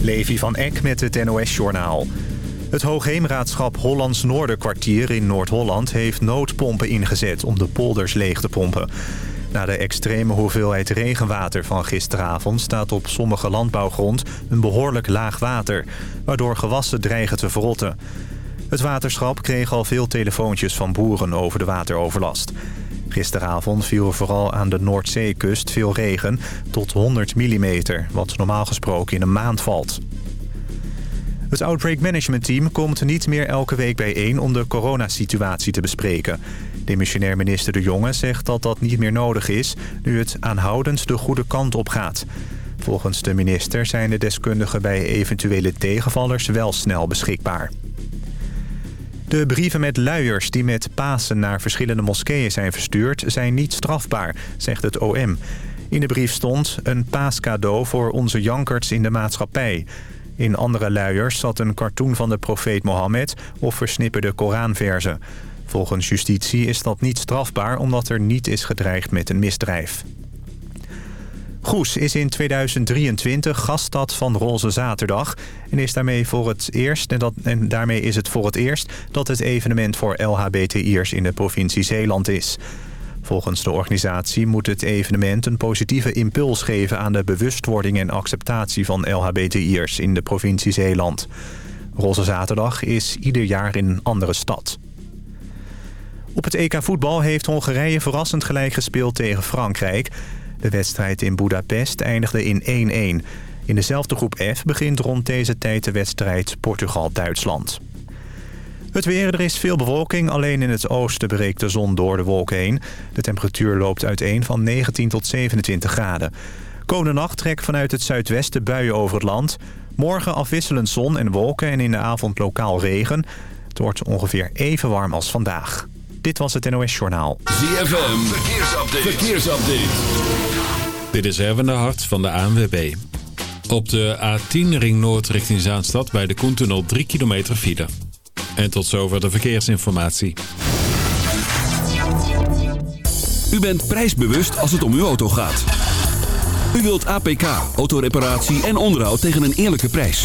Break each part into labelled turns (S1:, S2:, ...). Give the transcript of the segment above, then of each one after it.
S1: Levi van Eck met het NOS-journaal. Het Hoogheemraadschap Hollands Noorderkwartier in Noord-Holland... heeft noodpompen ingezet om de polders leeg te pompen. Na de extreme hoeveelheid regenwater van gisteravond... staat op sommige landbouwgrond een behoorlijk laag water... waardoor gewassen dreigen te verrotten. Het waterschap kreeg al veel telefoontjes van boeren over de wateroverlast. Gisteravond viel vooral aan de Noordzeekust veel regen, tot 100 mm... wat normaal gesproken in een maand valt. Het Outbreak Management Team komt niet meer elke week bijeen om de coronasituatie te bespreken. Demissionair minister De Jonge zegt dat dat niet meer nodig is... nu het aanhoudend de goede kant op gaat. Volgens de minister zijn de deskundigen bij eventuele tegenvallers wel snel beschikbaar. De brieven met luiers die met Pasen naar verschillende moskeeën zijn verstuurd... zijn niet strafbaar, zegt het OM. In de brief stond een paascadeau voor onze jankerts in de maatschappij. In andere luiers zat een cartoon van de profeet Mohammed of versnipperde Koranverzen. Volgens justitie is dat niet strafbaar omdat er niet is gedreigd met een misdrijf. Goes is in 2023 gaststad van Roze Zaterdag... en, is daarmee voor het eerst, en, dat, en daarmee is het voor het eerst dat het evenement voor LHBTI'ers in de provincie Zeeland is. Volgens de organisatie moet het evenement een positieve impuls geven... aan de bewustwording en acceptatie van LHBTI'ers in de provincie Zeeland. Roze Zaterdag is ieder jaar in een andere stad. Op het EK voetbal heeft Hongarije verrassend gelijk gespeeld tegen Frankrijk... De wedstrijd in Budapest eindigde in 1-1. In dezelfde groep F begint rond deze tijd de wedstrijd Portugal-Duitsland. Het weer, er is veel bewolking. Alleen in het oosten breekt de zon door de wolken heen. De temperatuur loopt uiteen van 19 tot 27 graden. Komende nacht trek vanuit het zuidwesten buien over het land. Morgen afwisselend zon en wolken en in de avond lokaal regen. Het wordt ongeveer even warm als vandaag. Dit was het NOS Journaal.
S2: ZFM, verkeersupdate. verkeersupdate.
S3: Dit is Erwin de Hart van de ANWB. Op de A10 Ring Noord richting Zaanstad bij de Koentunnel 3 kilometer file. En tot zover de verkeersinformatie.
S2: U bent prijsbewust als het om uw auto gaat. U wilt APK, autoreparatie en onderhoud tegen een eerlijke prijs.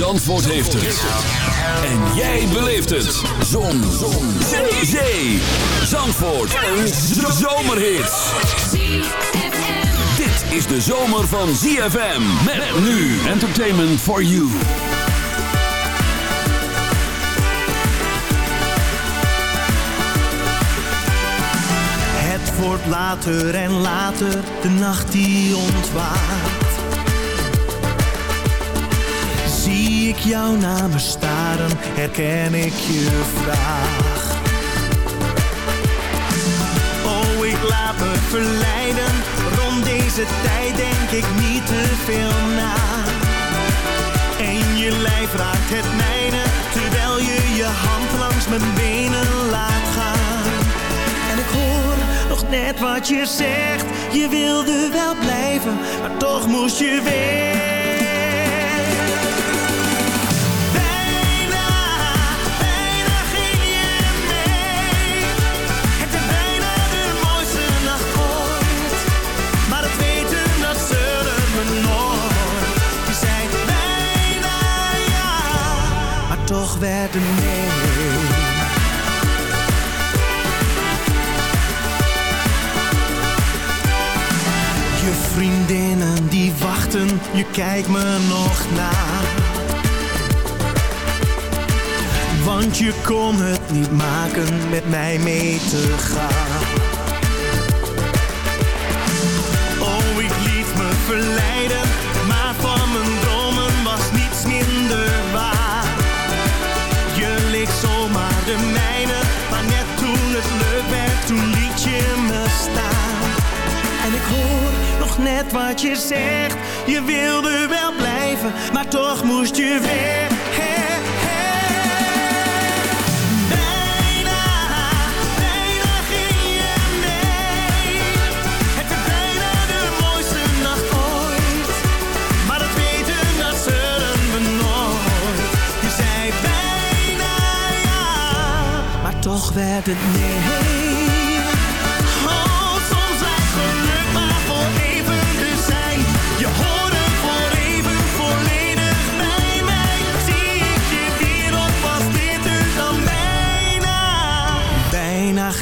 S2: Zandvoort heeft het. En jij beleeft het. Zon. Zon. Zee. Zee. Zandvoort. Een zomerhit dit is de zomer van ZFM. Met nu Entertainment for You.
S4: Het wordt later en later, de nacht die ontwaakt. Zie ik jouw namen staren, herken ik je vraag. Oh, ik laat me verleiden deze tijd denk ik niet te veel na. En je lijf raakt het mijne, terwijl je je hand langs mijn benen laat gaan. En ik hoor nog net wat je zegt, je wilde wel blijven, maar toch moest je weer. Werden nee. Je vriendinnen die wachten, je kijkt me nog na. Want je kon het niet maken met mij mee te gaan. Je zegt, je wilde wel blijven, maar toch moest je weer. Bijna, bijna ging je mee. Het werd bijna de mooiste nacht ooit. Maar dat weten, dat zullen we nooit. Je zei bijna, ja, maar toch werd het nee.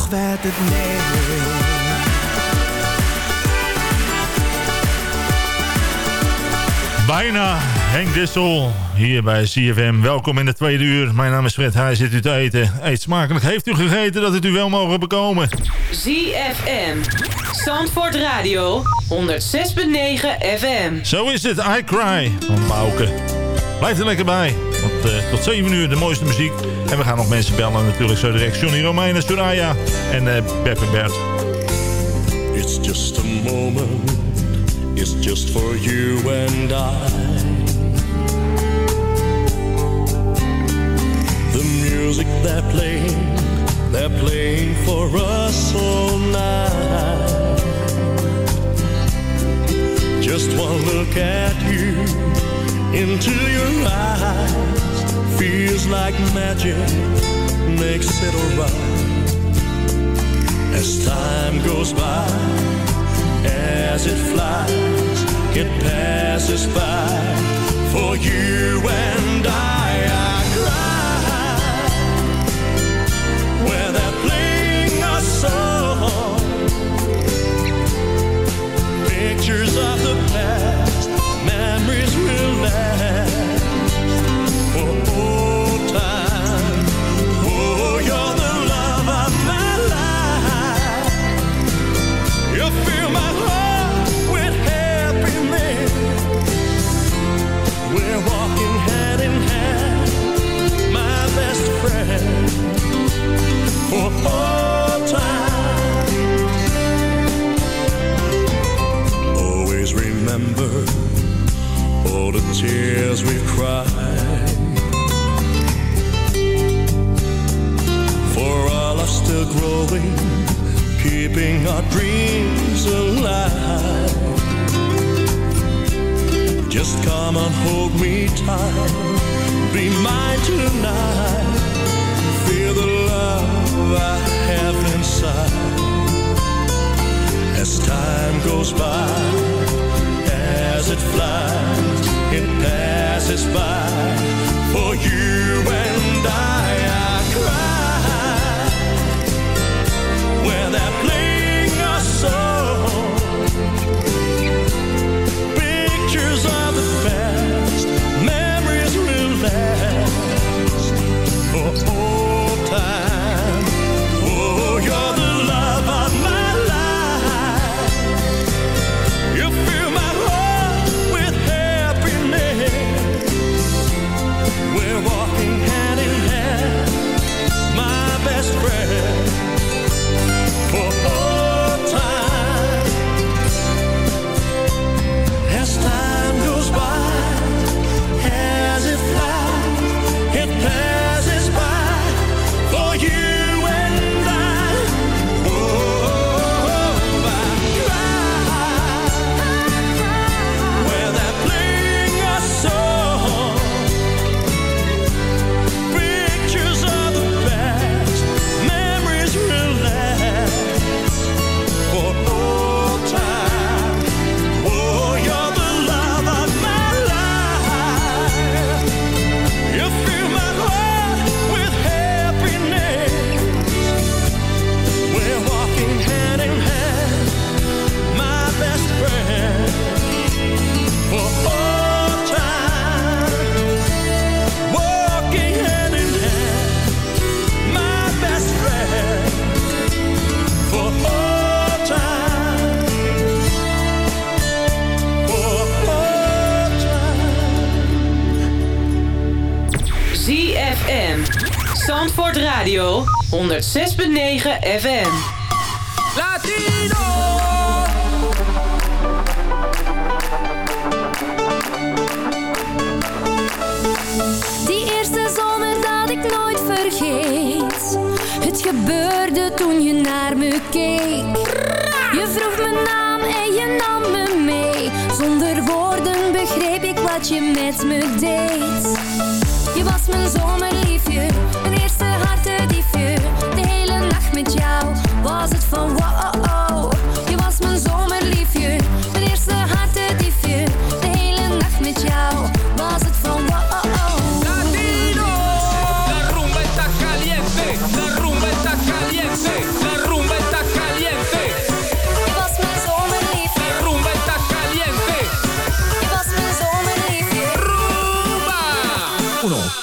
S4: toch werd het nee.
S5: Bijna Henk Dissel hier bij CFM. Welkom in de tweede uur. Mijn naam is Fred Hij zit u te eten. Eet smakelijk. Heeft u gegeten dat het u wel mogen bekomen?
S6: ZFM. Zandvoort Radio. 106.9 FM.
S5: Zo is het. I Cry van Bouke. Blijf er lekker bij. Want eh, tot 7 uur de mooiste muziek. En we gaan nog mensen bellen natuurlijk zo direct. Johnny Romeinen, Soraya en uh, Bert en Bert.
S7: It's just a moment, it's just for you and I. The music they're playing, they're playing for us all night. Just one look at you, into your eyes, feels like magic, makes it alright. As time goes by, as it flies, it passes by. For you and I, I
S6: 106.9 FM.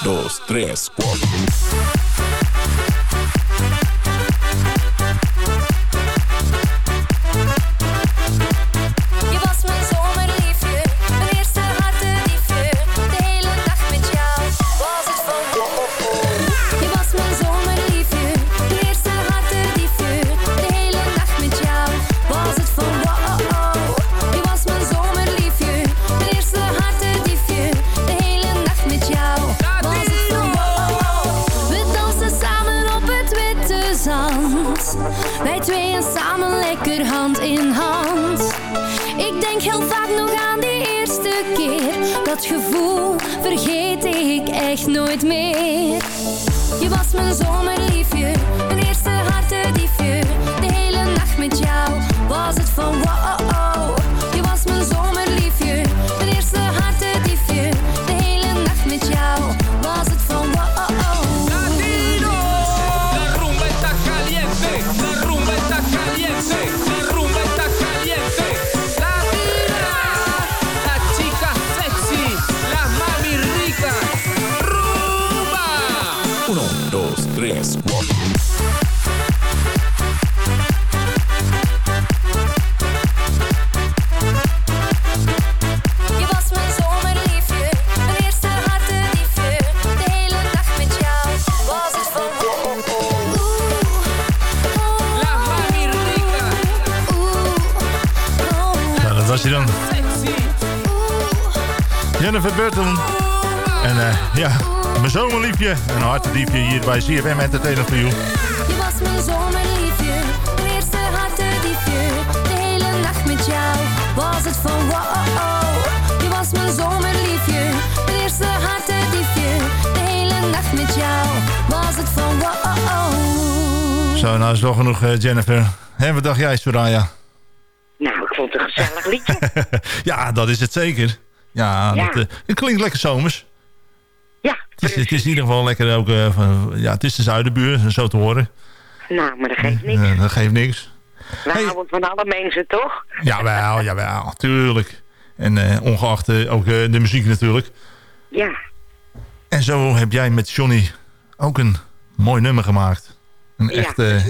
S8: Dos, tres, cuatro.
S9: Hartediefje
S5: hier bij CFM Entertainment for You.
S9: Je was mijn zomerliefje, mijn eerste hartediefje. De hele nacht met jou was het van wow. Je was mijn zomerliefje, mijn eerste hartediefje. De hele nacht met jou was het van wow.
S5: Zo, nou is wel genoeg eh, Jennifer. En wat dacht jij, Soraya?
S10: Nou, ik vond het een gezellig liedje.
S5: ja, dat is het zeker. Ja,
S10: Ja.
S5: Dat, eh, het klinkt lekker zomers.
S10: Ja,
S5: Het is, het is in ieder geval lekker ook... eh, van, ja, het is de zuidenbuur, zo te horen.
S10: nou, maar dat geeft niks.
S5: Eh, dat geeft niks.
S10: We
S5: Hey.
S10: houden van alle mensen, toch?
S5: Jawel, jawel, tuurlijk. En eh, ongeacht ook de muziek natuurlijk.
S10: Ja.
S5: En zo heb jij met Johnny ook een mooi nummer gemaakt. Een
S10: Ja,
S5: echte,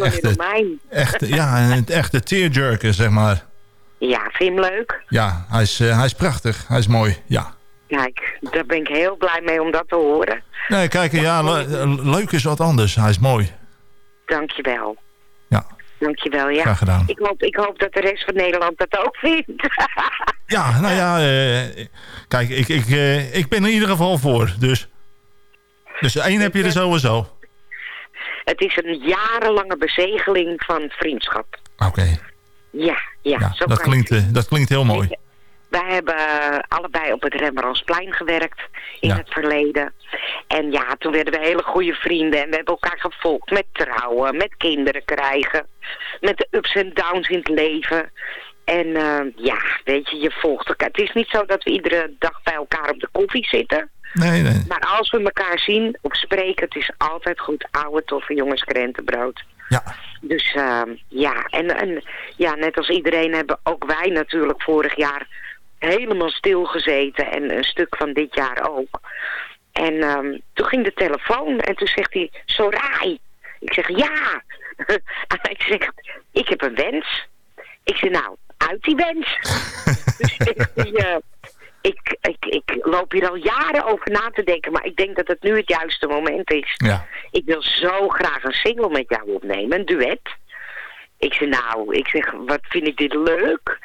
S5: echte, ja, een echte tearjerker, zeg maar.
S10: Ja, vind je hem leuk?
S5: Ja, hij is, hij is prachtig. Hij is mooi, ja.
S10: Kijk, daar ben ik heel blij mee om dat te horen.
S5: Nee, kijk, ja, le- leuk is wat anders. Hij is mooi.
S10: Dankjewel.
S5: Ja,
S10: Dankjewel, ja.
S5: Graag gedaan.
S10: Ik hoop, ik hoop dat de rest van Nederland dat ook vindt.
S5: ja nou ja, eh, kijk, ik, ik, eh, ik ben er in ieder geval voor. Dus, dus één heb je er sowieso.
S10: het is een jarenlange bezegeling van vriendschap.
S5: Oké,
S10: Ja, ja.
S5: ja,
S10: zo
S5: dat, klinkt, eh, dat klinkt heel mooi.
S10: Wij hebben allebei op het Rembrandtsplein gewerkt in
S5: Ja.
S10: het verleden. En ja, toen werden we hele goede vrienden en we hebben elkaar gevolgd met trouwen, met kinderen krijgen, met de ups en downs in het leven. En eh, ja, weet je, je volgt elkaar. Het is niet zo dat we iedere dag bij elkaar op de koffie zitten.
S5: Nee, nee.
S10: Maar als we elkaar zien of spreken, het is altijd goed oude toffe jongens krentenbrood.
S5: Ja,
S10: Dus eh, ja, en, en ja, net als iedereen hebben ook wij natuurlijk vorig jaar helemaal stilgezeten. En een stuk van dit jaar ook. En ehm, toen ging de telefoon en toen zegt hij, Sorai. Ik zeg, ja. en ik zeg, ik heb een wens. Ik zeg, nou, uit die wens. dus zegt hij, eh, ik, ik, ik loop hier al jaren over na te denken, maar ik denk dat het nu het juiste moment is.
S5: Ja.
S10: Ik wil zo graag een single met jou opnemen, een duet. Ik zeg, nou, ik zeg, wat vind ik dit leuk.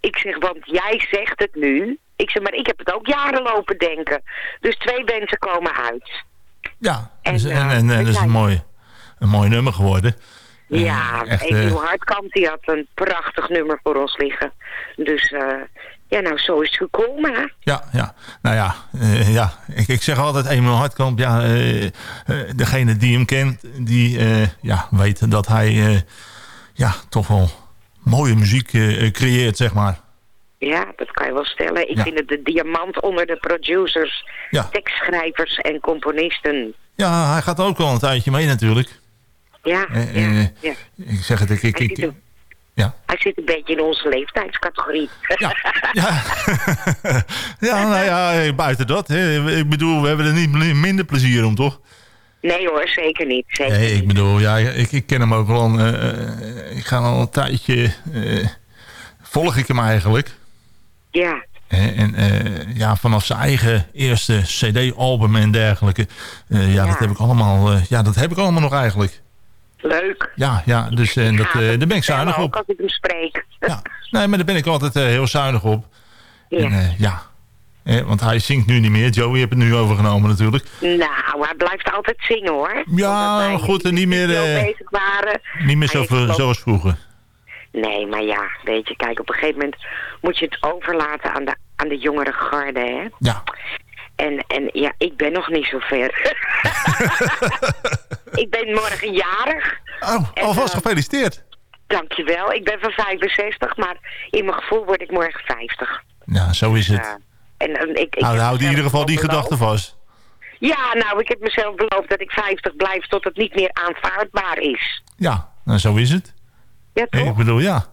S10: Ik zeg, want jij zegt het nu. Ik zeg, maar ik heb het ook jaren lopen denken. Dus twee wensen komen uit.
S5: Ja,
S10: En,
S5: dus- en,
S10: eh,
S5: en, en dat is een mooi, een mooi nummer geworden. Eh,
S10: Ja,
S5: echt,
S10: Emiel
S5: eh,
S10: Hartkamp die had een prachtig nummer voor ons liggen. Dus eh, ja, nou zo is het gekomen hè.
S5: Ja, ja. Nou ja, eh, ja. Ik, ik zeg altijd Emil Hartkamp, ja, eh, eh, degene die hem kent, die eh, ja, weet dat hij eh, ja, toch wel mooie muziek eh, creëert, zeg maar.
S10: Ja, dat kan je wel stellen. Ik
S5: Ja.
S10: vind het de diamant onder de producers,
S5: Ja.
S10: tekstschrijvers en componisten.
S5: Ja, hij gaat ook al een tijdje mee natuurlijk.
S10: Ja,
S5: Eh,
S10: ja,
S5: eh,
S10: ja.
S5: Ik zeg het, ik... ik,
S10: Hij
S5: ik
S10: zit, een,
S5: ja.
S10: hij zit een beetje in onze leeftijdscategorie.
S5: Ja, ja. ja, nou ja, eh, buiten dat. Hè. Ik bedoel, we hebben er niet minder plezier om, toch?
S10: Nee hoor, zeker niet. Zeker
S5: Nee, ik bedoel, ja, ik, ik ken hem ook wel. een, eh, eh, ik ga al een tijdje... eh, volg ik hem eigenlijk.
S10: Ja,
S5: en ja, vanaf zijn eigen eerste cd-album en dergelijke. ja,
S10: Ja.
S5: dat heb ik allemaal. ja, dat heb ik allemaal nog eigenlijk.
S10: leuk.
S5: Ja, ja dus eh, dat, daar ben ik zuinig
S10: ook
S5: op.
S10: als ik hem spreek.
S5: Ja. Nee, maar daar ben ik altijd heel zuinig op.
S10: Ja.
S5: En, ja. Eh, want hij zingt nu niet meer. Joey heeft het nu overgenomen natuurlijk.
S10: Nou, hij blijft altijd zingen hoor.
S5: Ja, goed, en niet meer, eh,
S10: bezig waren.
S5: Niet meer zo, zoals vroeger.
S10: Nee, maar ja, weet je, kijk, op een gegeven moment moet je het overlaten aan de, aan de jongere garde, hè.
S5: Ja.
S10: En, en ja, ik ben nog niet zo ver. ik ben morgen jarig.
S5: Oh, alvast
S10: eh,
S5: gefeliciteerd.
S10: Dankjewel. Ik ben van 65, maar in mijn gevoel word ik morgen 50.
S5: Ja, zo is het.
S10: En, en ik, ik
S5: nou, houd in ieder geval die gedachte vast.
S10: Ja, nou, ik heb mezelf beloofd dat ik 50 blijf tot het niet meer aanvaardbaar is.
S5: Ja, nou, zo is het.
S10: Ja, toch?
S5: Ik bedoel, ja.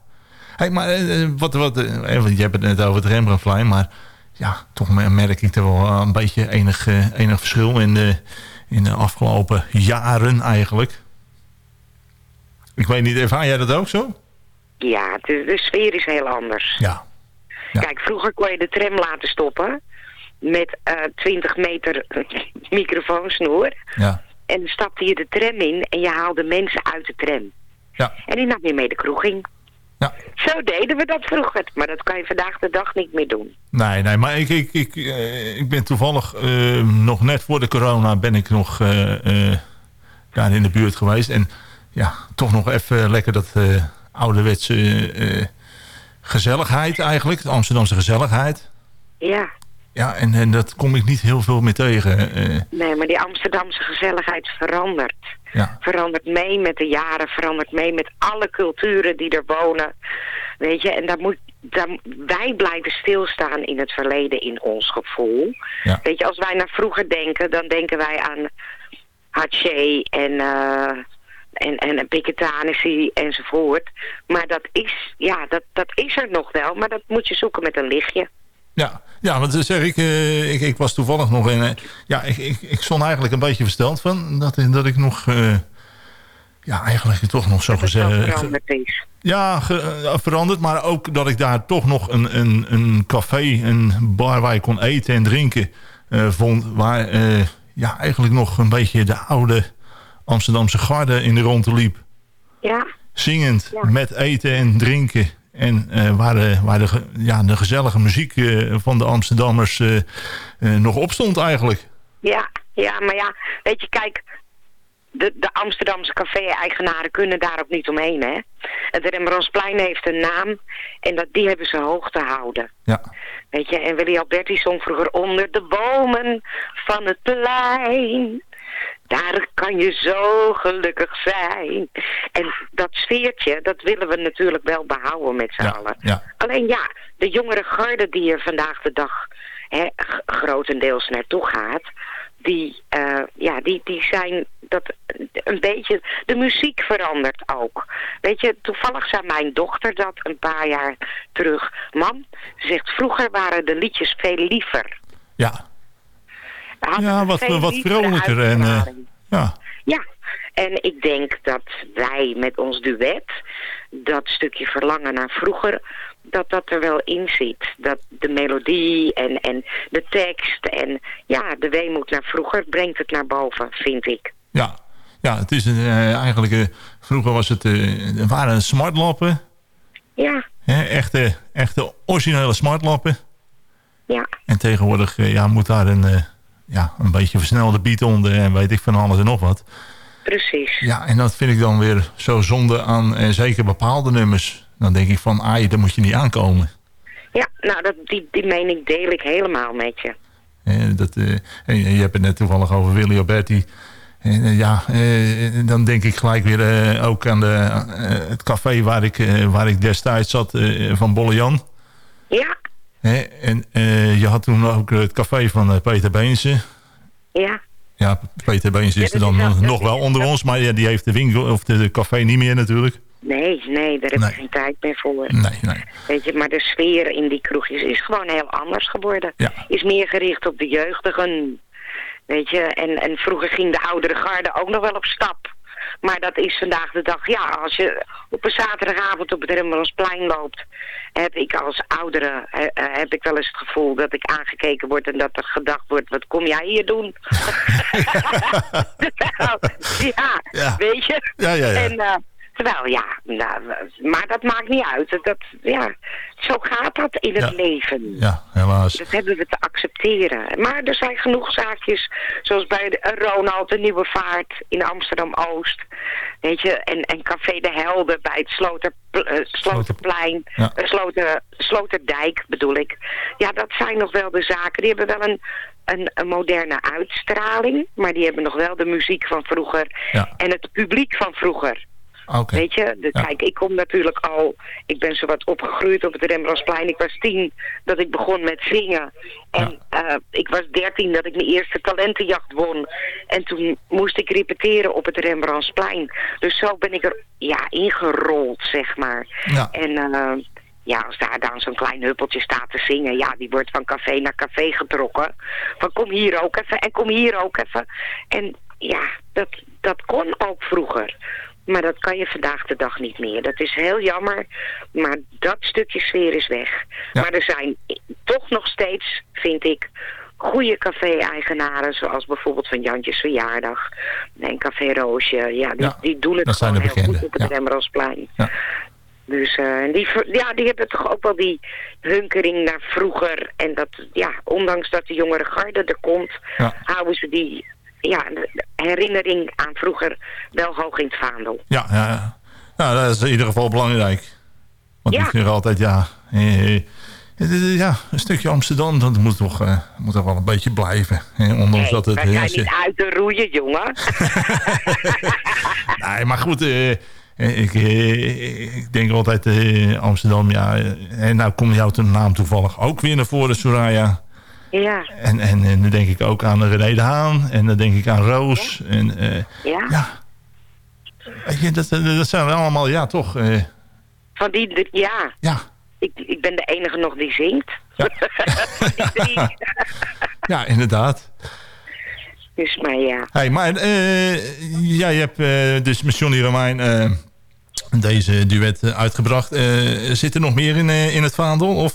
S5: Hey, maar eh, eh, wat, wat, eh, want je hebt het net over het Rembrandtplein, maar ja, toch me- merk ik er wel een beetje enig, enig verschil in de, in de afgelopen jaren eigenlijk. Ik weet niet, ervaar jij dat ook zo?
S10: Ja, de, de sfeer is heel anders.
S5: Ja. Ja.
S10: Kijk, vroeger kon je de tram laten stoppen met eh 20 meter microfoonsnoer.
S5: Ja.
S10: En dan stapte je de tram in en je haalde mensen uit de tram.
S5: Ja.
S10: En die nam je mee de kroeg in.
S5: Ja.
S10: Zo deden we dat vroeger. Maar dat kan je vandaag de dag niet meer doen.
S5: Nee, nee, maar ik, ik, ik, eh, ik ben toevallig eh, nog net voor de corona ben ik nog eh, daar in de buurt geweest. En ja, toch nog even lekker dat ouderwetse gezelligheid eigenlijk. De Amsterdamse gezelligheid.
S10: Ja.
S5: Ja, en, en dat kom ik niet heel veel meer tegen. eh,
S10: Nee, maar die Amsterdamse gezelligheid verandert.
S5: ja.
S10: Verandert mee met de jaren, verandert mee met alle culturen die er wonen. Weet je, en daar moet, daar, wij blijven stilstaan in het verleden in ons gevoel.
S5: Ja.
S10: Weet je, als wij naar vroeger denken, dan denken wij aan Haché en, eh en, en Piketanissi enzovoort. Maar dat is, ja, dat, dat is er nog wel, maar dat moet je zoeken met een lichtje.
S5: Ja, ja want dan zeg ik, eh, ik, ik was toevallig nog in... eh, ja, ik, ik, ik stond eigenlijk een beetje versteld van dat, dat ik nog... eh, ja, eigenlijk toch nog zo gezegd...
S10: veranderd is.
S5: Ja, ge- eh, veranderd. Maar ook dat ik daar toch nog een, een, een café, een bar waar je kon eten en drinken eh, vond. Waar eh, ja, eigenlijk nog een beetje de oude Amsterdamse garde in de ronde liep.
S10: Ja,
S5: Zingend,
S10: Ja.
S5: met eten en drinken. En eh, waar, de, waar de, ja, de gezellige muziek eh, van de Amsterdammers eh, nog op stond eigenlijk.
S10: Ja, ja, maar ja, weet je, kijk, de, de Amsterdamse café-eigenaren kunnen daar ook niet omheen, hè. Het Rembrandtsplein heeft een naam en dat, die hebben ze hoog te houden.
S5: Ja,
S10: Weet je, en Willy Alberti zong vroeger onder de bomen van het plein. Daar kan je zo gelukkig zijn. En dat sfeertje, dat willen we natuurlijk wel behouden met z'n
S5: ja,
S10: allen.
S5: ja.
S10: Alleen ja, de jongere garde die er vandaag de dag hè, grotendeels naartoe gaat, die, eh, ja, die, die zijn dat een beetje. De muziek verandert ook. Weet je, toevallig zei mijn dochter dat een paar jaar terug. Mam, ze zegt, vroeger waren de liedjes veel liever.
S5: ja. Ja,
S10: een
S5: wat, wat vrolijker. En, eh, ja,
S10: Ja, En ik denk dat wij met ons duet, dat stukje verlangen naar vroeger, dat dat er wel in zit. Dat de melodie en, en de tekst en ja, de weemoed naar vroeger brengt het naar boven, vind ik.
S5: Ja, ja het is uh, eigenlijk... Uh, vroeger was het, uh, waren smartlappen.
S10: Ja.
S5: Echte, echte originele smartlappen.
S10: Ja.
S5: En tegenwoordig ja, moet daar een, ja, een beetje versnelde beat onder en weet ik van alles en nog wat.
S10: Precies.
S5: Ja, en dat vind ik dan weer zo zonde aan en zeker bepaalde nummers. Dan denk ik van, ai, daar moet je niet aankomen.
S10: Ja, nou, dat, die, die mening deel ik helemaal met je.
S5: En dat, en je hebt het net toevallig over Willy Alberti. En, uh, ja, dan denk ik gelijk weer ook aan de, het café waar ik, waar ik destijds zat van Bolle Jan.
S10: Ja.
S5: En je had toen ook het café van Peter Beense.
S10: Ja.
S5: Ja, Peter Beens is er dan nog, nog wel onder ons, maar ja, die heeft de winkel of de, de café niet meer natuurlijk.
S10: Nee, nee, daar heb
S5: Nee.
S10: ik geen tijd meer voor.
S5: Nee, nee.
S10: Weet je, maar de sfeer in die kroegjes is gewoon heel anders geworden.
S5: Ja.
S10: Is meer gericht op de jeugdigen. Weet je, en, en vroeger ging de oudere garde ook nog wel op stap. Maar dat is vandaag de dag, ja, als je op een zaterdagavond op het Rembrandtsplein loopt, heb ik als oudere, eh, eh, heb ik wel eens het gevoel dat ik aangekeken word en dat er gedacht wordt, wat kom jij hier doen? ja,
S5: Ja.
S10: weet je?
S5: Ja, ja, ja.
S10: En, eh, terwijl, ja, nou, maar dat maakt niet uit. Dat, ja, zo gaat dat in het
S5: Ja.
S10: leven.
S5: Ja, helaas.
S10: Dat hebben we te accepteren. Maar er zijn genoeg zaakjes, zoals bij de Ronald, de Nieuwe Vaart in Amsterdam-Oost. Weet je, en, en Café de Helden bij het Sloter, eh, Sloterplein,
S5: Ja.
S10: eh, Sloter, Sloterdijk bedoel ik. Ja, dat zijn nog wel de zaken. Die hebben wel een, een, een moderne uitstraling, maar die hebben nog wel de muziek van vroeger
S5: Ja.
S10: en het publiek van vroeger.
S5: Oké.
S10: Weet je, de,
S5: Ja.
S10: kijk, ik kom natuurlijk al, ik ben zo wat opgegroeid op het Rembrandtsplein. Ik was tien dat ik begon met zingen. En eh, ik was dertien dat ik mijn eerste talentenjacht won. En toen moest ik repeteren op het Rembrandtsplein. Dus zo ben ik er ja, ingerold, zeg maar.
S5: Ja.
S10: En eh, ja, als daar dan zo'n klein huppeltje staat te zingen, ja, die wordt van café naar café getrokken. Van kom hier ook even en kom hier ook even. En ja, dat, dat kon ook vroeger. Maar dat kan je vandaag de dag niet meer. Dat is heel jammer, maar dat stukje sfeer is weg.
S5: Ja.
S10: Maar er zijn toch nog steeds, vind ik, goede café-eigenaren... zoals bijvoorbeeld van Jantjes Verjaardag en Café Roosje. Ja, die,
S5: Ja,
S10: die doen het gewoon heel goed op het
S5: ja.
S10: Rembrandtsplein.
S5: Ja.
S10: Dus eh, die, ja, die hebben toch ook wel die hunkering naar vroeger. En dat, ja, ondanks dat de jongere garde er komt, houden ze die ja, de- de herinnering aan vroeger wel hoog in het vaandel.
S5: Ja, ja, ja. Nou, dat is in ieder geval belangrijk. Want
S10: Ja.
S5: ik zeg altijd, ja, ja, een stukje Amsterdam, dat moet toch, eh, moet toch wel een beetje blijven. Ondanks
S10: Nee,
S5: dat het...
S10: wij zijn niet uit te roeien, jongen.
S5: Nee, maar goed, eh, eh, ik, ik denk altijd Amsterdam, ja. En nou komt jouw naam toevallig ook weer naar voren, Soraya.
S10: Ja,
S5: En, en, en dan denk ik ook aan René de Haan. En dan denk ik aan Roos. En eh,
S10: ja.
S5: ja, weet je, dat, dat zijn allemaal, ja toch, eh,
S10: Van die, ja.
S5: ja.
S10: Ik, ik ben de enige nog die zingt.
S5: Ja. Ja, inderdaad.
S10: dus maar ja.
S5: Hey, maar eh, jij hebt eh, dus met Johnny Romein eh, deze duet eh, uitgebracht. Eh, zit er nog meer in, eh, in het vaandel? Of?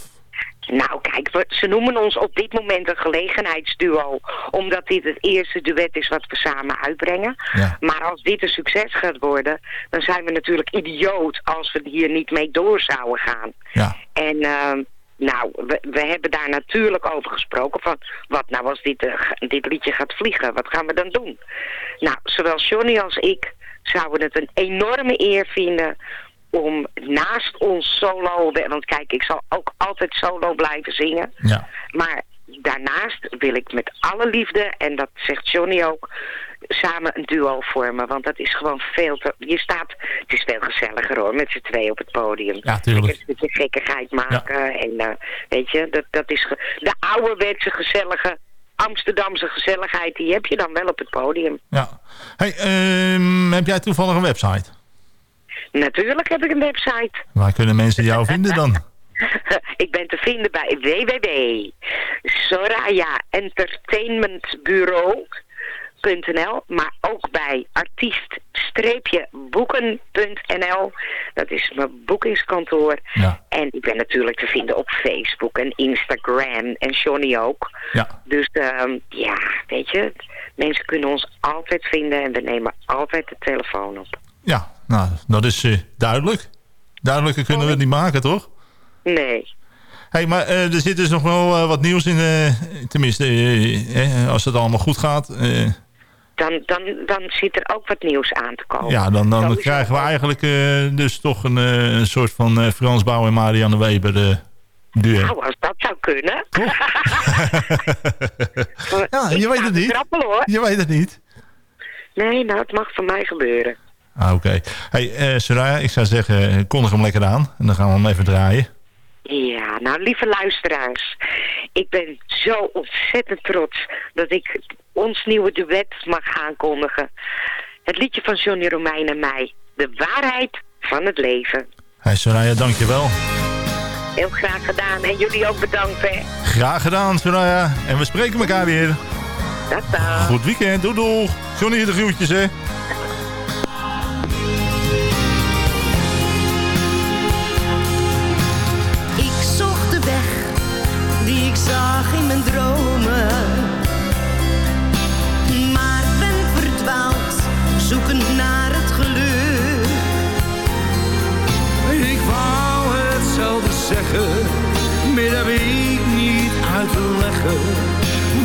S10: Nou, kijk, we- ze noemen ons op dit moment een gelegenheidsduo. Omdat dit het eerste duet is wat we samen uitbrengen.
S5: Ja.
S10: Maar als dit een succes gaat worden, dan zijn we natuurlijk idioot als we hier niet mee door zouden gaan.
S5: Ja,
S10: En ehm, nou, we, we hebben daar natuurlijk over gesproken van, wat nou als dit, eh, dit liedje gaat vliegen, wat gaan we dan doen? Nou, zowel Johnny als ik zouden het een enorme eer vinden om naast ons solo, want kijk, ik zal ook altijd solo blijven zingen,
S5: ja.
S10: maar daarnaast wil ik met alle liefde, en dat zegt Johnny ook, samen een duo vormen. Want dat is gewoon veel te... Je staat... Het is veel gezelliger hoor, met z'n twee op het podium.
S5: Ja, tuurlijk.
S10: Een beetje gekkigheid maken. En eh, weet je, dat, dat is... ge- De ouderwetse gezellige Amsterdamse gezelligheid, die heb je dan wel op het podium.
S5: ja. Hey, ehm, heb jij toevallig een website?
S10: Natuurlijk heb ik een website.
S5: Waar kunnen mensen jou vinden dan?
S10: ik ben te vinden bij boeken.nl, maar ook bij artiest-boeken.nl. Dat is mijn boekingskantoor.
S5: Ja.
S10: En ik ben natuurlijk te vinden op Facebook en Instagram en Johnny ook.
S5: Ja.
S10: Dus ehm, ja, weet je, mensen kunnen ons altijd vinden en we nemen altijd de telefoon op.
S5: Ja, nou, dat is eh, duidelijk. Duidelijker kunnen we het niet maken, toch?
S10: Nee.
S5: hey, maar eh, er zit dus nog wel eh, wat nieuws in. tenminste, eh, als het allemaal goed gaat.
S10: Dan, dan, dan zit er ook wat nieuws aan te komen.
S5: ja, dan, dan
S10: Sowieso.
S5: krijgen we eigenlijk dus toch een, een soort van Frans Bouw en Marianne Weber duet.
S10: Nou, als dat zou kunnen.
S5: ja, je weet het niet.
S10: Grappel hoor.
S5: Je weet het niet.
S10: Nee, nou, het mag van mij gebeuren.
S5: Ah, Oké. Hey, eh Soraya, ik zou zeggen, eh, kondig hem lekker aan. En dan gaan we hem even draaien.
S10: Ja, nou lieve luisteraars. Ik ben zo ontzettend trots dat ik ons nieuwe duet mag aankondigen. Het liedje van Johnny Romein en mij. De waarheid van het leven.
S5: Hey Soraya, dankjewel.
S10: Heel graag gedaan. En jullie ook bedankt, hè.
S5: Graag gedaan, Soraya. En we spreken elkaar weer.
S10: Tata.
S5: Goed weekend, doei doei. Johnny, de groetjes, hè.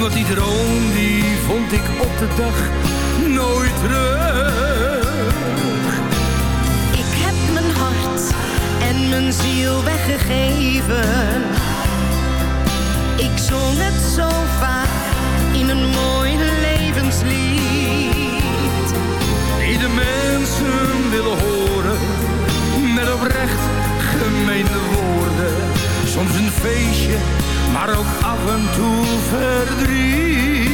S11: Want die droom die vond ik op de dag nooit terug.
S12: Ik heb mijn hart en mijn ziel weggegeven. Ik zong het zo vaak in een mooi levenslied.
S11: Die de mensen willen horen, met oprecht gemeende woorden. Soms een feestje, maar ook af en toe verdriet.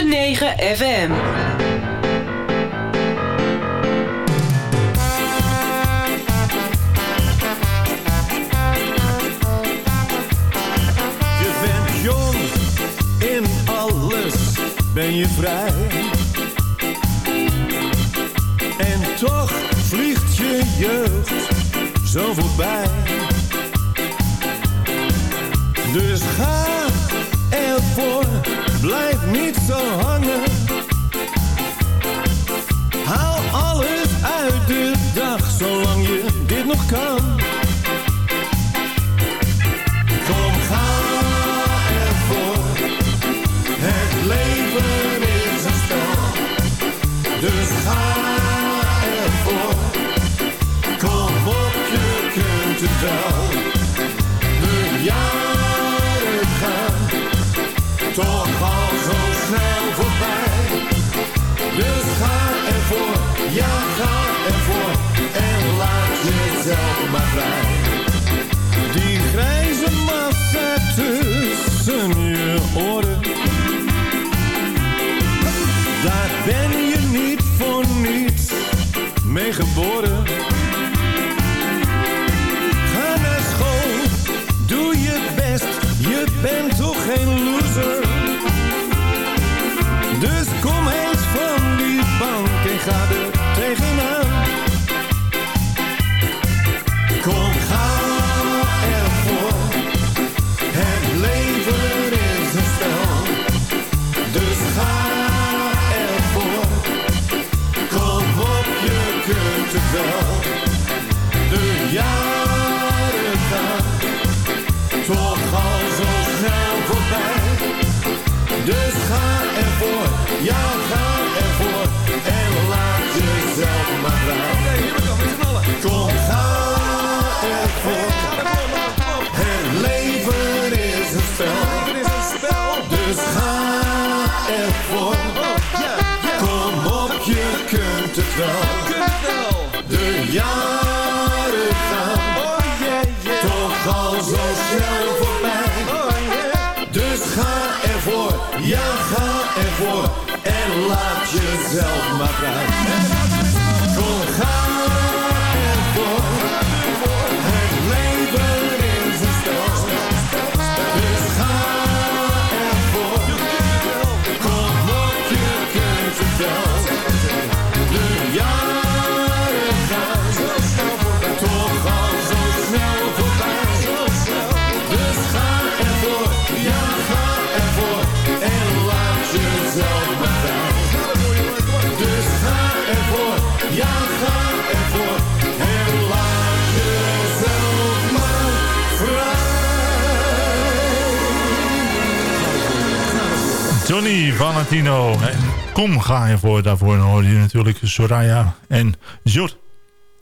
S6: 106.9 FM.
S4: Je bent jong, in alles ben je vrij. En toch vliegt je
S7: jeugd zo voorbij. Dus ga ervoor, blijf niet zo hangen. Haal alles uit de dag, zolang je dit nog kan. Toch al zo snel voorbij. Dus ga ervoor, ja ga ervoor en laat jezelf maar vrij. Die grijze massa tussen je oren. Daar ben je niet voor niets mee geboren. Ga naar school, doe je best, je bent Dus kom eens van die bank en ga er tegenaan. Kom, ga ervoor. Het leven is een spel. Dus ga ervoor. Kom op, je kunt wel. Het leven is een spel. Dus ga ervoor. Kom op, je kunt het wel. De jaren gaan toch al zo snel voorbij. Dus ga ervoor, ja ga ervoor en laat jezelf maar vrij.
S5: Johnny Valentino. En Kom, ga je voor. Daarvoor hoorde je natuurlijk Soraya en Jot.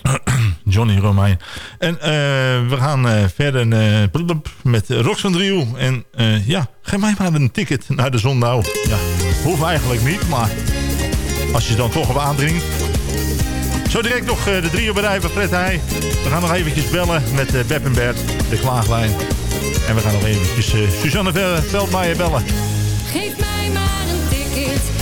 S5: Johnny Romein. En eh, we gaan eh, verder eh, met Roxanne Driel. En ja, geef mij maar een ticket naar de zon nou. Ja, hoeft eigenlijk niet, maar als je dan toch op aandringt. Zo direct nog de drie bedrijven Fred Heij. We gaan nog eventjes bellen met Beb de klaaglijn. En we gaan nog eventjes Suzanne Vel- Veldmaier bellen.
S8: Geef een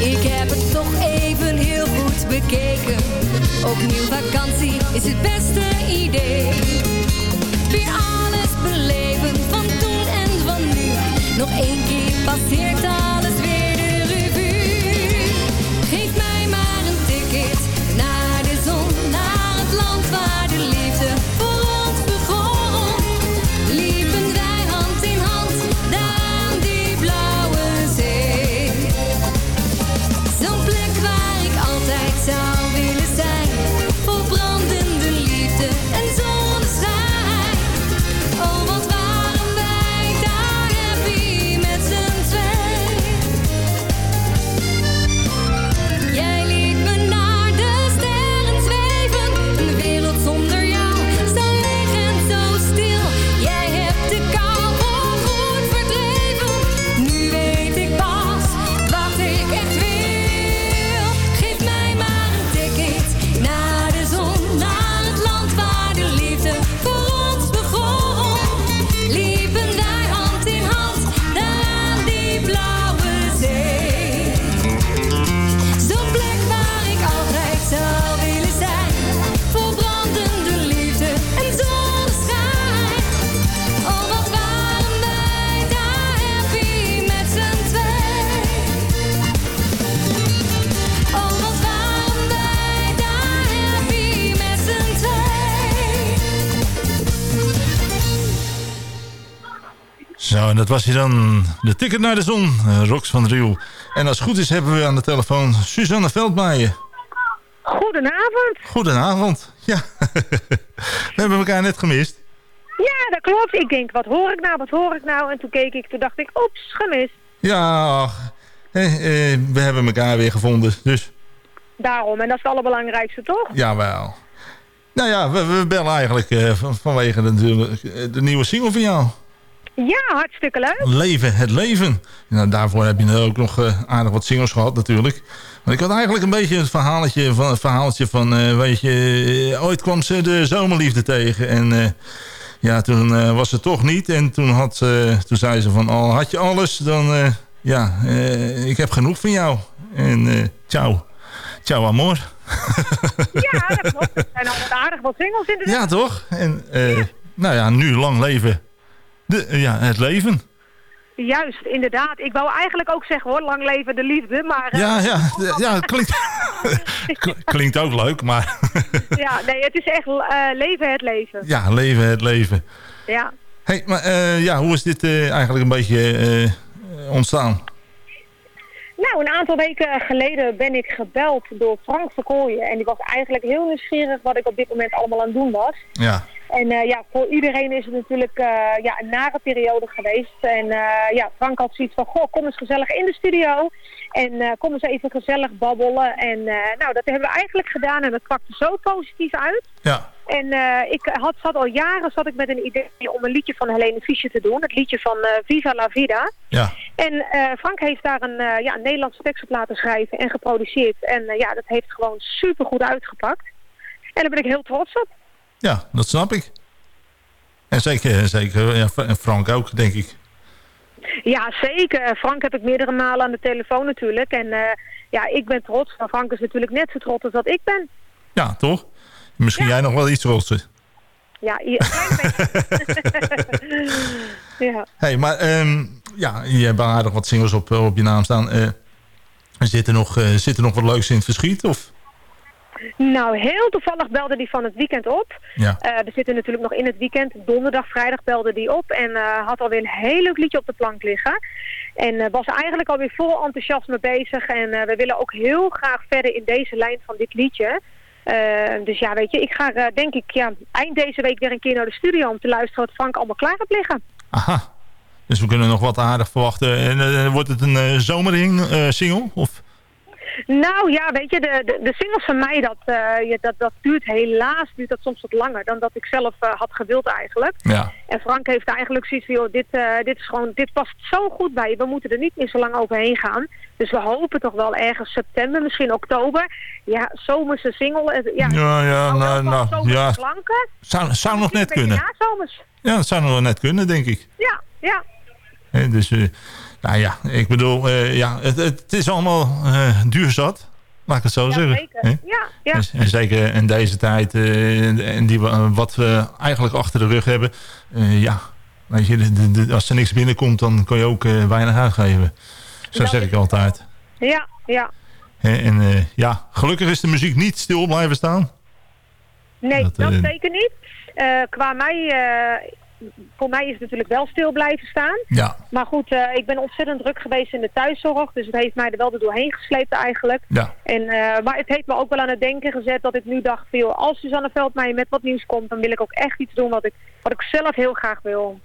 S8: Ik heb het toch even heel goed bekeken. Opnieuw vakantie is het beste idee. Weer alles beleven van toen en van nu. Nog één keer passeert alles
S5: dat was hier dan de ticket naar de zon, eh, Rox van Riel. En als het goed is hebben we aan de telefoon Suzanne Veldmeijer.
S13: Goedenavond.
S5: Goedenavond. Ja, we hebben elkaar net gemist.
S13: Ja, dat klopt. Ik denk, wat hoor ik nou, wat hoor ik nou? En toen keek ik, toen dacht ik, oeps, gemist.
S5: Ja, ach, eh, eh, we hebben elkaar weer gevonden, dus
S13: Daarom, en dat is het allerbelangrijkste, toch?
S5: jawel. Nou ja, we, we bellen eigenlijk eh, van, vanwege de, de, de nieuwe single van jou.
S13: Ja, hartstikke leuk.
S5: Leven, het leven. Nou, daarvoor heb je ook nog eh, aardig wat singles gehad natuurlijk. Maar ik had eigenlijk een beetje het verhaaltje van, het verhaaltje van eh, weet je, eh, ooit kwam ze de zomerliefde tegen. En ja, toen was ze toch niet. En toen, had, toen zei ze van, al had je alles, dan, ja, ik heb genoeg van jou. En ciao. Ciao amor.
S13: Ja, dat klopt. Er zijn al wat aardig wat singles in de
S5: Ja, toch? En nou ja, nu lang leven. De, ja, het leven.
S13: Juist, inderdaad. Ik wou eigenlijk ook zeggen hoor, lang leven de liefde, maar... eh,
S5: Ja, ja, ja, het klinkt, klinkt ook leuk, maar
S13: ja, nee, het is echt eh, leven het leven.
S5: ja, leven, het leven.
S13: Ja.
S5: hey, maar eh, ja, hoe is dit eigenlijk een beetje ontstaan?
S13: Nou, een aantal weken geleden ben ik gebeld door Frank Verkooyen. En die was eigenlijk heel nieuwsgierig wat ik op dit moment allemaal aan het doen was.
S5: Ja,
S13: En eh, ja, voor iedereen is het natuurlijk eh, ja, een nare periode geweest. En eh, ja, Frank had zoiets van, goh, kom eens gezellig in de studio. En kom eens even gezellig babbelen. En nou, dat hebben we eigenlijk gedaan en dat pakte zo positief uit.
S5: ja,
S13: En ik had, zat al jaren zat ik met een idee om een liedje van Helene Fischer te doen. Het liedje van Viva la Vida.
S5: ja.
S13: En Frank heeft daar een, ja, een Nederlandse tekst op laten schrijven en geproduceerd. En ja, dat heeft gewoon super goed uitgepakt. En daar ben ik heel trots op.
S5: Ja, dat snap ik. En zeker, zeker ja, Frank ook, denk ik.
S13: Ja, zeker. Frank heb ik meerdere malen aan de telefoon natuurlijk. En eh, ja, ik ben trots. Maar Frank is natuurlijk net zo trots als dat ik ben.
S5: Ja, toch? Misschien jij nog wel iets trotser.
S13: Ja, hier, ja.
S5: hey, maar ehm, ja, je hebt aardig wat singles op, op je naam staan. Eh, zit, er nog, eh, zit er nog wat leuks in het verschiet? Of?
S13: Nou, heel toevallig belde die van het weekend op.
S5: Ja.
S13: Eh, we zitten natuurlijk nog in het weekend. Donderdag, vrijdag belde die op. En eh, had alweer een heel leuk liedje op de plank liggen. En eh, was eigenlijk alweer vol enthousiasme bezig. En we willen ook heel graag verder in deze lijn van dit liedje. Dus ja, weet je, ik ga denk ik ja, eind deze week weer een keer naar de studio om te luisteren wat Frank allemaal klaar heeft liggen.
S5: Aha. Dus we kunnen nog wat aardig verwachten. En wordt het een zomering single? Of?
S13: Nou ja, weet je, de, de, de singles van mij, dat, eh, ja, dat, dat duurt helaas duurt dat soms wat langer dan dat ik zelf eh, had gewild eigenlijk.
S5: Ja.
S13: En Frank heeft eigenlijk zoiets van, joh, dit, eh, dit, is gewoon, dit past zo goed bij je. We moeten er niet meer zo lang overheen gaan. Dus we hopen toch wel ergens september, misschien oktober. Ja, zomerse single. Ja,
S5: Ja, ja, nou, nou, ja.
S13: klanken.
S5: Zou, zou nog net kunnen.
S13: nazomers.
S5: Ja, dat zou nog wel net kunnen, denk ik.
S13: Ja, ja.
S5: Hè, dus, nou ja, ik bedoel, eh, ja, het, het is allemaal eh, duur zat. Laat ik het zo zeggen.
S13: zeker. Ja, ja.
S5: En, en zeker in deze tijd, eh, en die wat we eigenlijk achter de rug hebben. ja, weet je, de- de- de- als er niks binnenkomt, dan kun je ook weinig uitgeven. Zo zeg ik altijd.
S13: Ja, ja.
S5: En ja, gelukkig is de muziek niet stil blijven staan.
S13: Nee,
S5: Dat,
S13: dat, zeker niet. Qua mij, voor mij is het natuurlijk wel stil blijven staan.
S5: Ja.
S13: Maar goed, eh, ik ben ontzettend druk geweest in de thuiszorg. Dus het heeft mij er wel er doorheen gesleept eigenlijk.
S5: Ja.
S13: En, eh, maar het heeft me ook wel aan het denken gezet dat ik nu dacht... joh, als Suzanne Veldmeijer met wat nieuws komt... dan wil ik ook echt iets doen wat ik, wat ik zelf heel graag wil.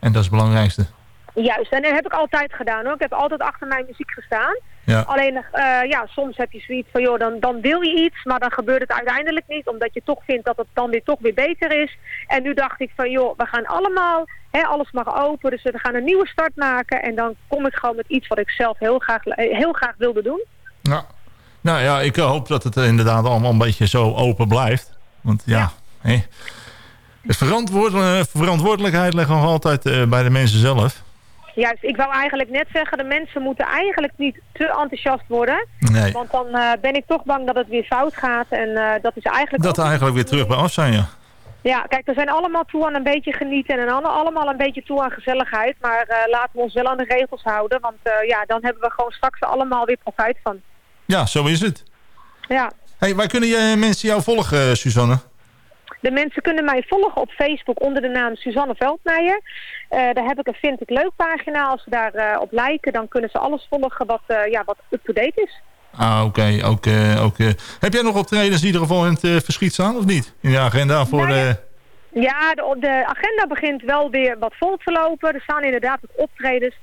S5: En dat is het belangrijkste.
S13: Juist, en dat heb ik altijd gedaan hoor. Ik heb altijd achter mijn muziek gestaan.
S5: Ja.
S13: Alleen, eh, ja, soms heb je zoiets van, joh, dan, dan wil je iets, maar dan gebeurt het uiteindelijk niet. Omdat je toch vindt dat het dan weer toch weer beter is. En nu dacht ik van, joh, we gaan allemaal, hè, alles mag open. Dus we gaan een nieuwe start maken. En dan kom ik gewoon met iets wat ik zelf heel graag, heel graag wilde doen.
S5: Ja. Nou ja, ik hoop dat het eh, inderdaad allemaal een beetje zo open blijft. Want ja, hè, eh, verantwoordelijkheid ligt nog altijd eh, bij de mensen zelf.
S13: Juist, ik wou eigenlijk net zeggen, de mensen moeten eigenlijk niet te enthousiast worden.
S5: Nee.
S13: Want dan eh, ben ik toch bang dat het weer fout gaat. En eh, dat is eigenlijk...
S5: Dat eigenlijk weer terug bij af zijn, ja.
S13: Ja, kijk, we zijn allemaal toe aan een beetje genieten en alle- allemaal een beetje toe aan gezelligheid. Maar eh, laten we ons wel aan de regels houden, want ja, dan hebben we gewoon straks allemaal weer profijt van.
S5: Ja, zo is het.
S13: Ja,
S5: Hey, waar kunnen je, mensen jou volgen, Suzanne?
S13: De mensen kunnen mij volgen op Facebook onder de naam Suzanne Veldmeijer. Eh, daar heb ik een Vind ik Leuk pagina. Als ze daar eh, op liken, dan kunnen ze alles volgen wat, eh, ja, wat up-to-date is.
S5: Ah, oké. Ook, eh, ook, heb jij nog optredens in ieder geval in het verschiet staan, of niet? In de agenda voor...
S13: Nou ja. Ja, de, de agenda begint wel weer wat vol te lopen. Er staan inderdaad wat optredens.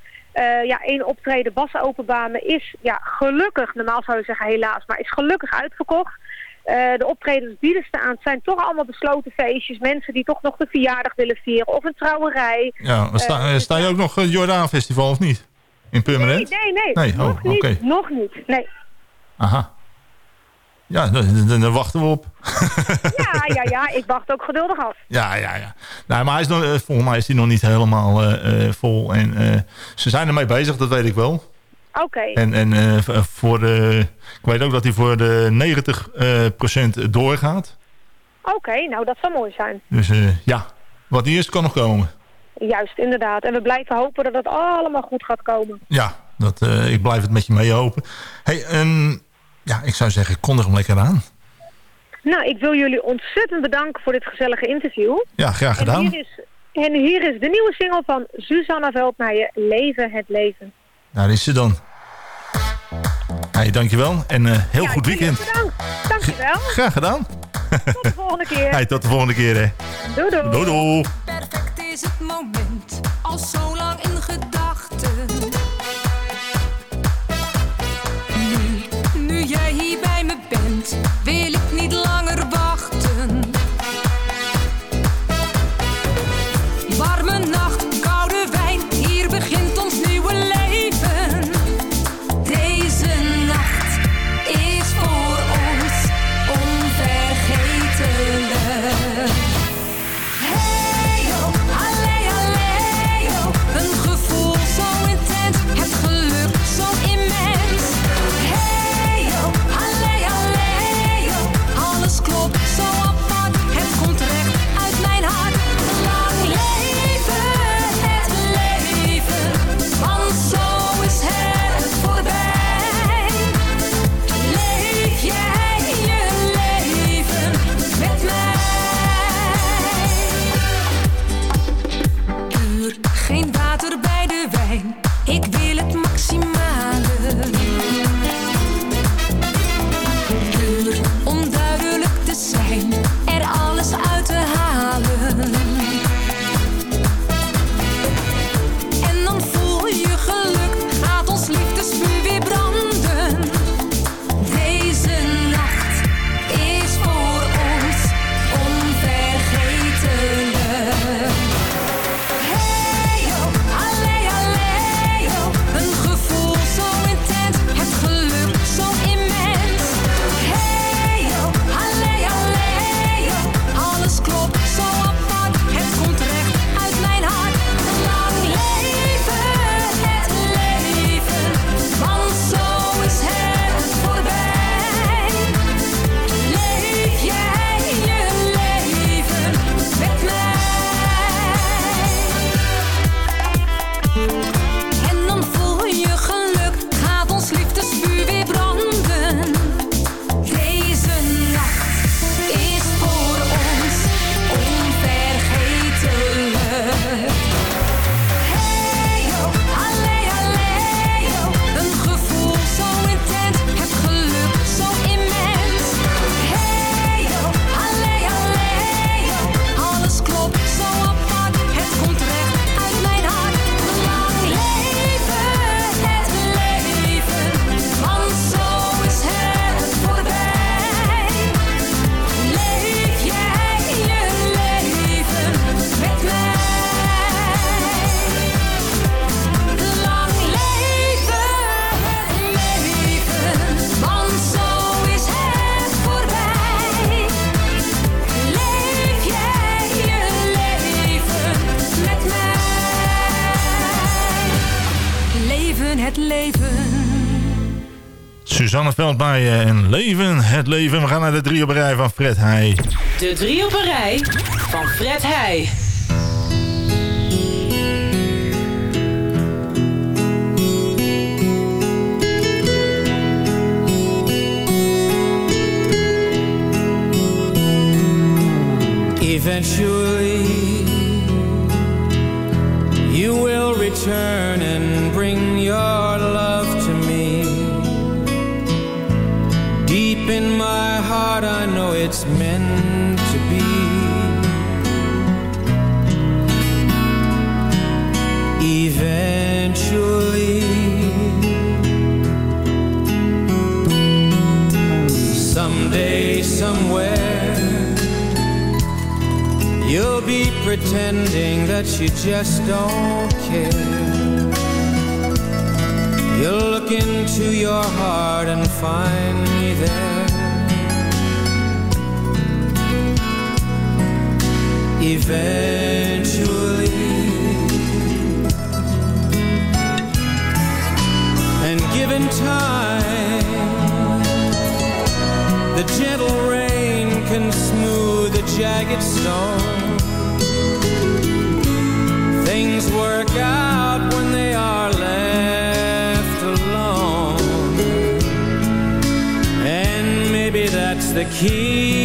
S13: Ja, één optreden Bas Openbanen is ja, gelukkig, normaal zou je zeggen helaas, maar is gelukkig uitverkocht. Eh, de optredens die er staan zijn toch allemaal besloten feestjes. Mensen die toch nog de verjaardag willen vieren of een trouwerij.
S5: ja, sta,
S13: Eh,
S5: sta je ook nog eh, Jordaan Festival, of niet? In Permanent?
S13: Nee, nee, nee.
S5: Nee, oh,
S13: nog niet. Nog niet. Nee.
S5: Aha. Ja, dan wachten we op.
S13: Ja, ja, ja. Ik wacht ook geduldig af.
S5: Ja, ja, ja. Nou, maar hij is nog, volgens mij is hij nog niet helemaal vol. En ze zijn ermee bezig, dat weet ik wel.
S13: Oké.
S5: En, en eh, voor de, ik weet ook dat hij voor de 90 eh, procent doorgaat.
S13: Oké, nou dat zou mooi zijn.
S5: Dus eh, ja, wat is, kan nog komen.
S13: Juist, inderdaad. En we blijven hopen dat het allemaal goed gaat komen.
S5: Ja, dat, ik blijf het met je mee hopen. Hey, en, ja, ik zou zeggen, kondig hem lekker aan.
S13: Nou, ik wil jullie ontzettend bedanken voor dit gezellige interview.
S5: Ja, graag
S13: En
S5: gedaan.
S13: hier, is, en hier is de nieuwe single van Susanna Veldmeijer, Leven het Leven.
S5: Daar is ze dan. Hey, dankjewel en eh, heel goed weekend.
S13: Bedankt. Dankjewel.
S5: Graag gedaan.
S13: Tot de volgende keer.
S5: Hey, tot de volgende keer. Hè.
S13: Doei doei.
S5: Doei doei.
S14: Perfect is het moment, al zo lang in
S5: Zanneveld bij je en leven, het leven. We gaan naar de drie op een rij van Fred Heij.
S6: De drie op een rij van Fred Heij.
S15: Eventually, you will return and bring your it's meant to be. Eventually, someday, somewhere. You'll be pretending that you just don't care. You'll look into your heart and find me there. Eventually, and given time, the gentle rain can smooth the jagged stone. Things work out when they are left alone. And maybe that's the key.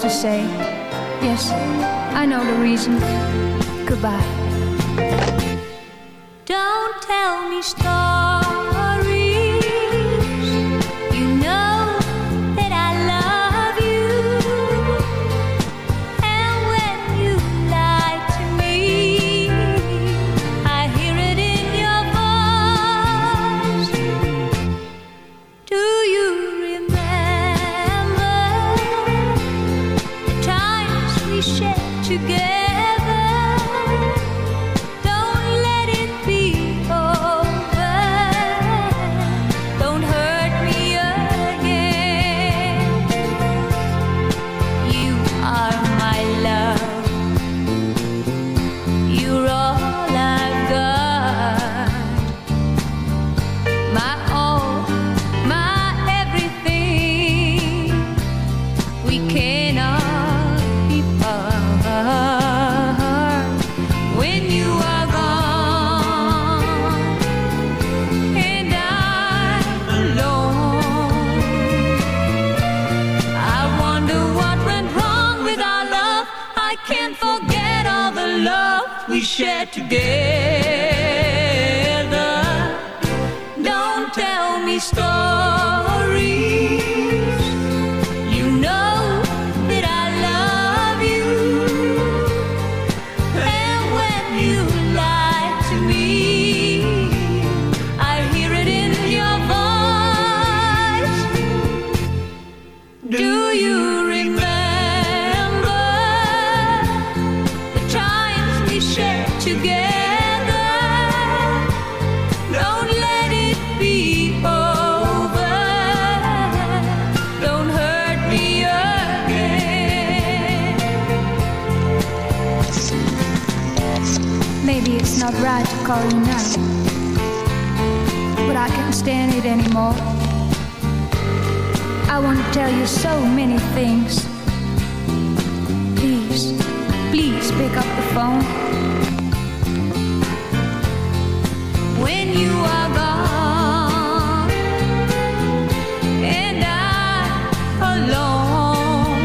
S15: To
S16: say?
S8: Yes, I know the reason. Goodbye. Many things. Please, please pick up the phone.
S17: when you are gone and alone.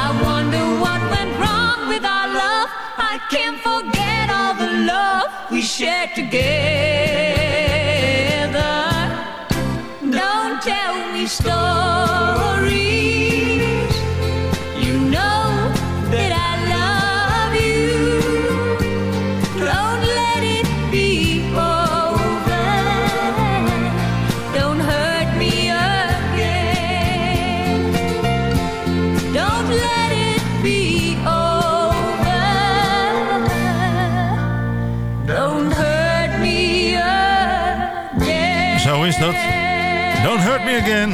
S17: I wonder what went wrong with our love. I can't forget all the love we shared together. Tell me again.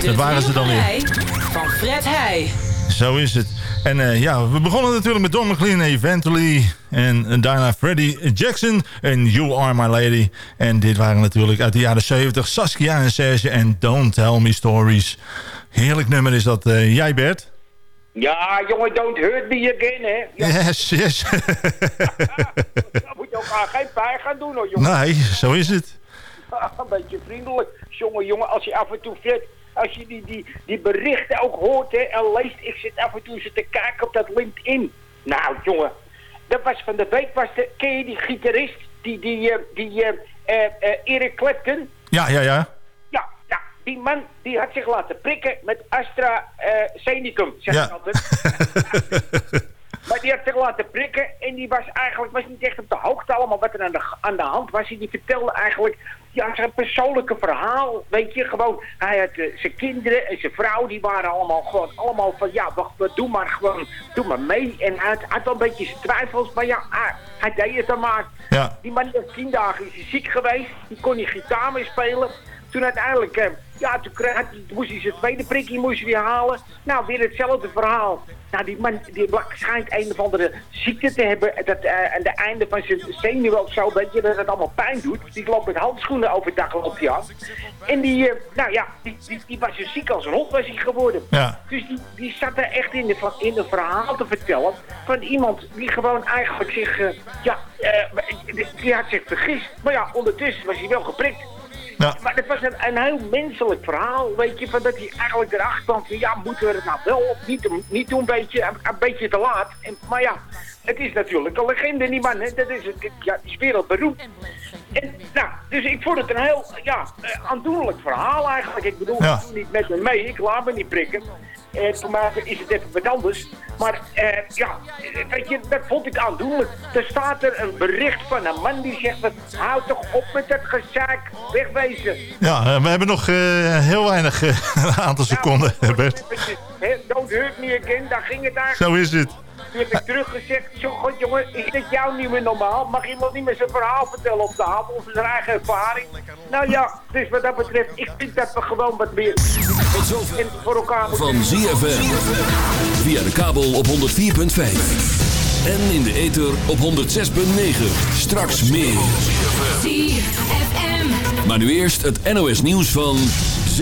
S18: De
S5: Dat waren ze dan weer.
S18: van Fred Heij.
S5: Zo is het. En eh, ja, we begonnen natuurlijk met Don McLean, Eventually. En daarna Freddie Jackson en You Are My Lady. En dit waren natuurlijk uit de jaren 70 Saskia en Serge en Don't Tell Me Stories. Heerlijk nummer is dat. eh, jij Bert?
S19: Ja, jongen, don't hurt me again, hè. Ja,
S5: Yes, yes.
S19: dan moet je elkaar geen pijn gaan doen, hoor, jongen.
S5: nee, zo is het.
S19: Een beetje vriendelijk. Jongen, jongen, als je af en toe, Fred, als je die, die, die berichten ook hoort hè, en leest. Ik zit af en toe eens te kijken op dat LinkedIn. Nou, jongen, dat was van de week, was de, ken je die gitarist, die, die, eh, die eh, eh, Eric Clapton?
S5: Ja, ja, ja.
S19: Ja, ja, die man die had zich laten prikken met AstraZeneca, zeg
S5: Ja.
S19: ik altijd. Maar die had zich laten prikken en die was eigenlijk was niet echt op de hoogte allemaal wat er aan de, aan de hand was. En die vertelde eigenlijk ja, zijn persoonlijke verhaal. Weet je, gewoon, hij had eh, zijn kinderen en zijn vrouw, die waren allemaal gewoon allemaal van ja, wacht, doe maar gewoon, doe maar mee. En hij had, had wel een beetje zijn twijfels, maar ja, hij, hij deed het dan maar.
S5: Ja.
S19: Die man was tien dagen is hij ziek geweest, die kon niet gitaar meer spelen. Toen uiteindelijk eh, Ja, toen, kreeg, toen moest hij zijn tweede prikje moest hij weer halen. Nou, weer hetzelfde verhaal. Nou, die man die schijnt een of andere ziekte te hebben. Dat eh, aan het einde van zijn zenuwen of zo, weet je, dat het allemaal pijn doet. Die loopt met handschoenen overdag loopt hij aan. En die, eh, nou ja, die, die, die was zo ziek als een hond was hij geworden.
S5: Ja.
S19: Dus die, die zat er echt in, de, in een verhaal te vertellen van iemand die gewoon eigenlijk zich, eh, ja, die, die had zich vergist. Maar ja, ondertussen was hij wel geprikt. Maar het was een, een heel menselijk verhaal, weet je, van dat hij eigenlijk erachter kwam van, ja, moeten we het nou wel of niet, niet doen, een beetje, een, beetje te laat. En, maar ja, het is natuurlijk een legende, die man, hè? dat is, ja, is wereldberoemd. En, nou, dus ik vond het een heel, ja, eh, aandoenlijk verhaal eigenlijk. Ik bedoel,
S5: Ja.
S19: ik doe niet met me mee, ik laat me niet prikken. Eh, voor mij is het even wat anders. Maar eh, ja, weet je, dat vond ik aandoenlijk. Er staat er een bericht van een man die zegt... Hou toch op met dat gezaak, wegwezen.
S5: Ja, we hebben nog heel weinig, een aantal seconden, Bert.
S19: Hè, Don't hurt me again, daar ging het eigenlijk.
S5: Zo is het.
S19: Toen heb ik teruggezegd, zo god jongen, is dit jou niet meer normaal? Mag iemand niet meer zijn verhaal vertellen op tafel of zijn eigen ervaring? Nou ja, dus wat dat betreft, ik vind dat we gewoon wat meer en voor elkaar moeten
S2: Van ZFM. Via de kabel op 104.5. En in de ether op 106.9. Straks meer.
S14: ZFM.
S2: Maar nu eerst het NOS nieuws van